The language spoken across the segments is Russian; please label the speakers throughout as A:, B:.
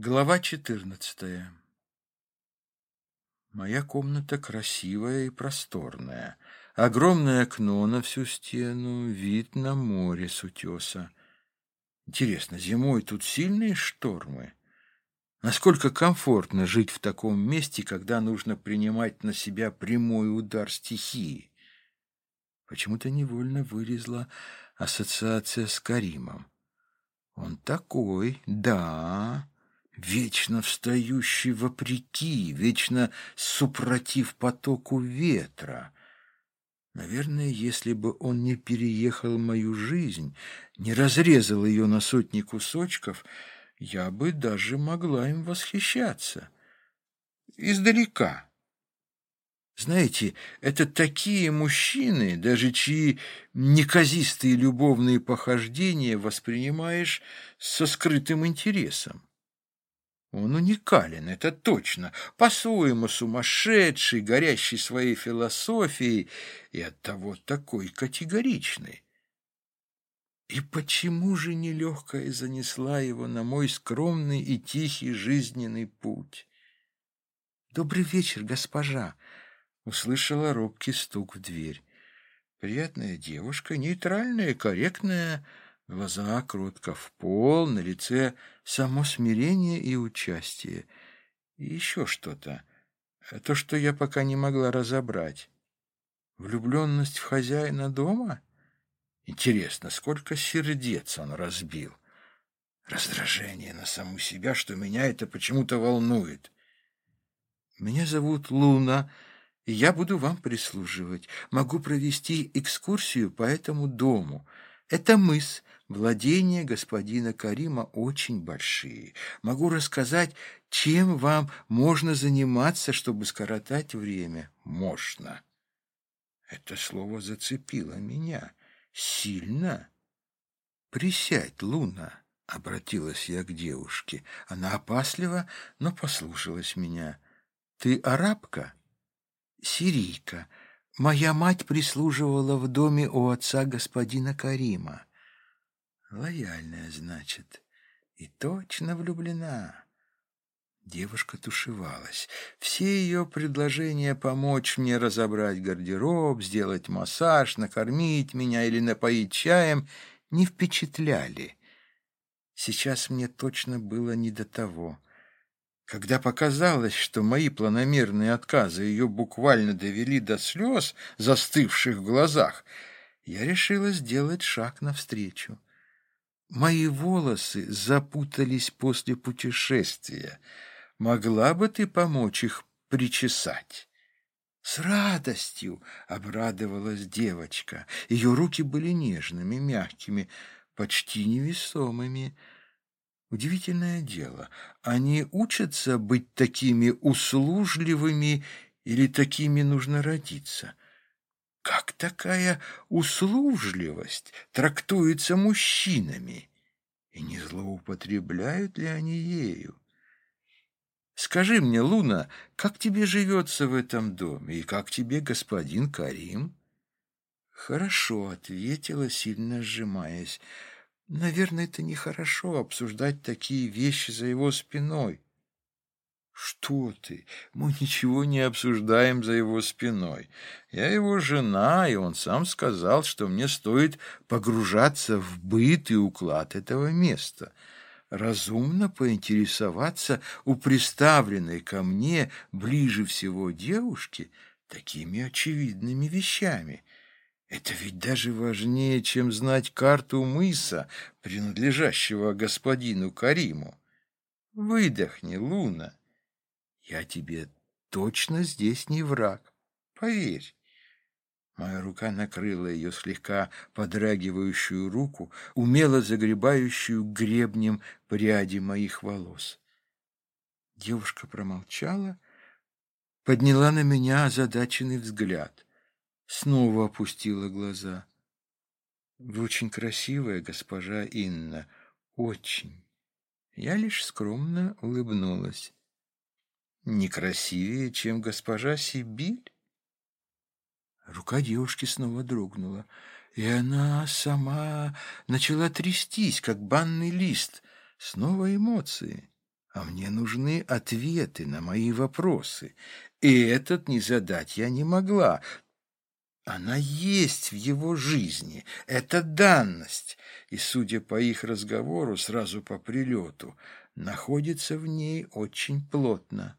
A: Глава четырнадцатая Моя комната красивая и просторная. Огромное окно на всю стену, вид на море с утеса. Интересно, зимой тут сильные штормы? Насколько комфортно жить в таком месте, когда нужно принимать на себя прямой удар стихии? Почему-то невольно вылезла ассоциация с Каримом. Он такой, да, вечно встающий вопреки, вечно супротив потоку ветра. Наверное, если бы он не переехал мою жизнь, не разрезал ее на сотни кусочков, я бы даже могла им восхищаться. Издалека. Знаете, это такие мужчины, даже чьи неказистые любовные похождения воспринимаешь со скрытым интересом. Он уникален, это точно, по-своему сумасшедший, горящий своей философией и оттого такой категоричный. И почему же нелегкая занесла его на мой скромный и тихий жизненный путь? «Добрый вечер, госпожа!» — услышала робкий стук в дверь. Приятная девушка, нейтральная, корректная, — Глаза кротко в пол, на лице само смирение и участие. И еще что-то. То, что я пока не могла разобрать. Влюбленность в хозяина дома? Интересно, сколько сердец он разбил. Раздражение на саму себя, что меня это почему-то волнует. Меня зовут Луна, и я буду вам прислуживать. Могу провести экскурсию по этому дому. Это мыс, Владения господина Карима очень большие. Могу рассказать, чем вам можно заниматься, чтобы скоротать время. Можно. Это слово зацепило меня. Сильно. Присядь, Луна, — обратилась я к девушке. Она опаслива, но послушалась меня. Ты арабка? Сирийка. Моя мать прислуживала в доме у отца господина Карима. Лояльная, значит, и точно влюблена. Девушка тушевалась. Все ее предложения помочь мне разобрать гардероб, сделать массаж, накормить меня или напоить чаем не впечатляли. Сейчас мне точно было не до того. Когда показалось, что мои планомерные отказы ее буквально довели до слез, застывших в глазах, я решила сделать шаг навстречу. Мои волосы запутались после путешествия. Могла бы ты помочь их причесать?» «С радостью!» — обрадовалась девочка. Ее руки были нежными, мягкими, почти невесомыми. Удивительное дело, они учатся быть такими услужливыми или такими нужно родиться? Как такая услужливость трактуется мужчинами? И не злоупотребляют ли они ею? Скажи мне, Луна, как тебе живется в этом доме, и как тебе господин Карим? Хорошо, ответила, сильно сжимаясь. Наверное, это нехорошо обсуждать такие вещи за его спиной. «Что ты? Мы ничего не обсуждаем за его спиной. Я его жена, и он сам сказал, что мне стоит погружаться в быт и уклад этого места. Разумно поинтересоваться у приставленной ко мне ближе всего девушки такими очевидными вещами». Это ведь даже важнее, чем знать карту мыса, принадлежащего господину Кариму. Выдохни, Луна. Я тебе точно здесь не враг, поверь. Моя рука накрыла ее слегка подрагивающую руку, умело загребающую гребнем пряди моих волос. Девушка промолчала, подняла на меня озадаченный взгляд, снова опустила глаза. «Вы очень красивая, госпожа Инна, очень». Я лишь скромно улыбнулась не красивее, чем госпожа Сибиль? Рука девушки снова дрогнула, и она сама начала трястись, как банный лист. Снова эмоции. а мне нужны ответы на мои вопросы. И этот не задать я не могла. Она есть в его жизни, это данность, и, судя по их разговору, сразу по прилету, находится в ней очень плотно.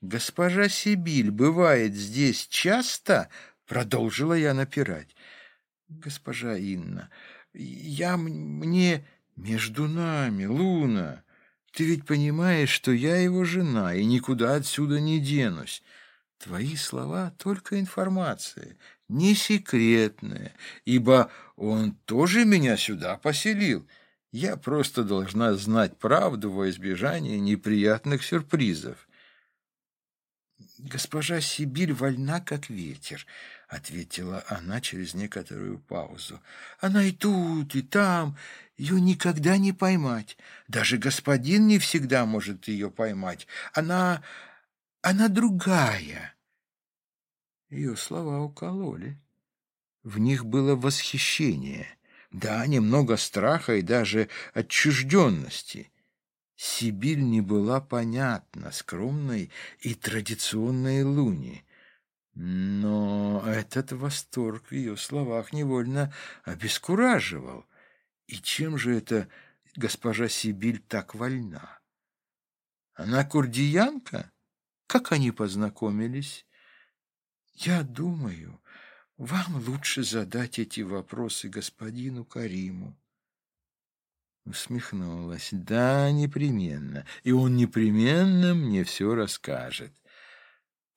A: «Госпожа Сибиль бывает здесь часто?» — продолжила я напирать. «Госпожа Инна, я мне между нами, Луна. Ты ведь понимаешь, что я его жена и никуда отсюда не денусь. Твои слова — только информация, не секретная, ибо он тоже меня сюда поселил. Я просто должна знать правду во избежание неприятных сюрпризов. «Госпожа Сибирь вольна, как ветер», — ответила она через некоторую паузу. «Она и тут, и там, ее никогда не поймать. Даже господин не всегда может ее поймать. Она... она другая». Ее слова укололи. В них было восхищение, да, немного страха и даже отчужденности. Сибирь не была понятна скромной и традиционной Луне. Но этот восторг в ее словах невольно обескураживал. И чем же это госпожа Сибиль так вольна? Она курдиянка? Как они познакомились? Я думаю, вам лучше задать эти вопросы господину Кариму. Усмехнулась. Да, непременно. И он непременно мне все расскажет.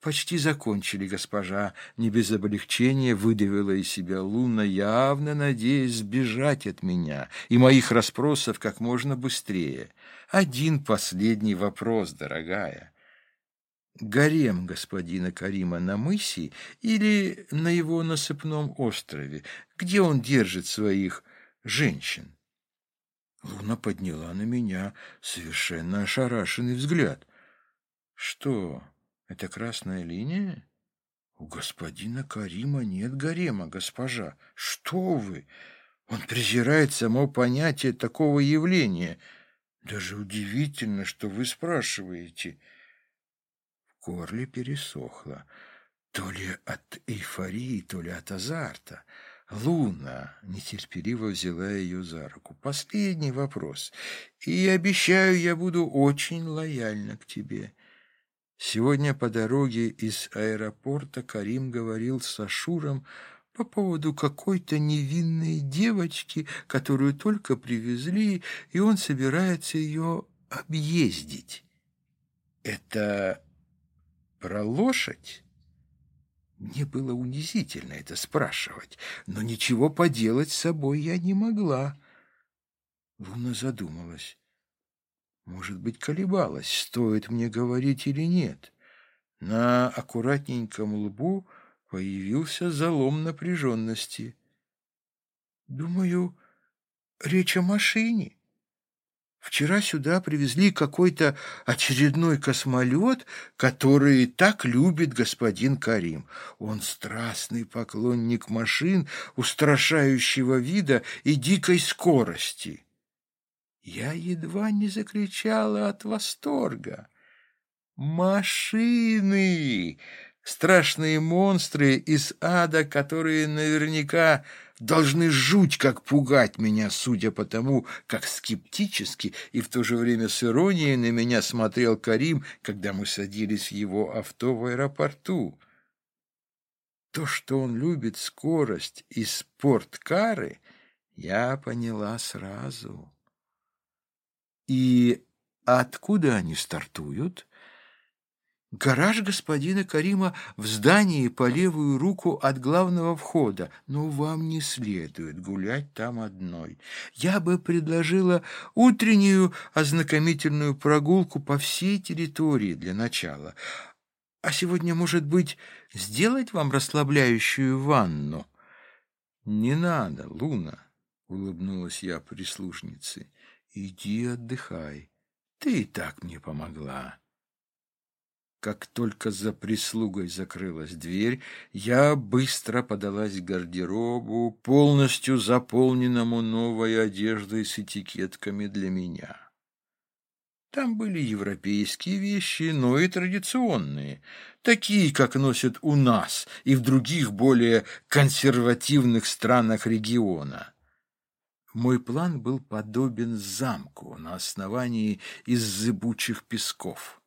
A: Почти закончили, госпожа. Не без облегчения выдавила из себя Луна, явно надеясь сбежать от меня и моих расспросов как можно быстрее. Один последний вопрос, дорогая. Гарем господина Карима на мысе или на его насыпном острове, где он держит своих женщин? Луна подняла на меня совершенно ошарашенный взгляд. «Что, это красная линия?» «У господина Карима нет гарема, госпожа. Что вы? Он презирает само понятие такого явления. Даже удивительно, что вы спрашиваете». В горле пересохло. То ли от эйфории, то ли от азарта. Луна нетерпеливо взяла ее за руку. Последний вопрос. И обещаю, я буду очень лояльна к тебе. Сегодня по дороге из аэропорта Карим говорил с Ашуром по поводу какой-то невинной девочки, которую только привезли, и он собирается ее объездить. Это про лошадь? Мне было унизительно это спрашивать, но ничего поделать с собой я не могла. Луна задумалась. Может быть, колебалась, стоит мне говорить или нет. На аккуратненьком лбу появился залом напряженности. Думаю, речь о машине. Вчера сюда привезли какой-то очередной космолет, который так любит господин Карим. Он страстный поклонник машин, устрашающего вида и дикой скорости. Я едва не закричала от восторга. «Машины!» Страшные монстры из ада, которые наверняка должны жуть как пугать меня, судя по тому, как скептически и в то же время с иронией на меня смотрел Карим, когда мы садились в его авто в аэропорту. То, что он любит скорость и спорткары, я поняла сразу. И откуда они стартуют? Гараж господина Карима в здании по левую руку от главного входа, но вам не следует гулять там одной. Я бы предложила утреннюю ознакомительную прогулку по всей территории для начала. А сегодня, может быть, сделать вам расслабляющую ванну? Не надо, Луна, улыбнулась я прислужнице. Иди отдыхай. Ты и так мне помогла. Как только за прислугой закрылась дверь, я быстро подалась к гардеробу, полностью заполненному новой одеждой с этикетками для меня. Там были европейские вещи, но и традиционные, такие, как носят у нас и в других более консервативных странах региона. Мой план был подобен замку на основании из зыбучих песков.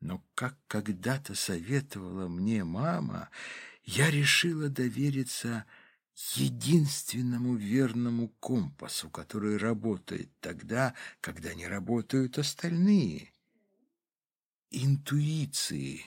A: Но, как когда-то советовала мне мама, я решила довериться единственному верному компасу, который работает тогда, когда не работают остальные. Интуиции.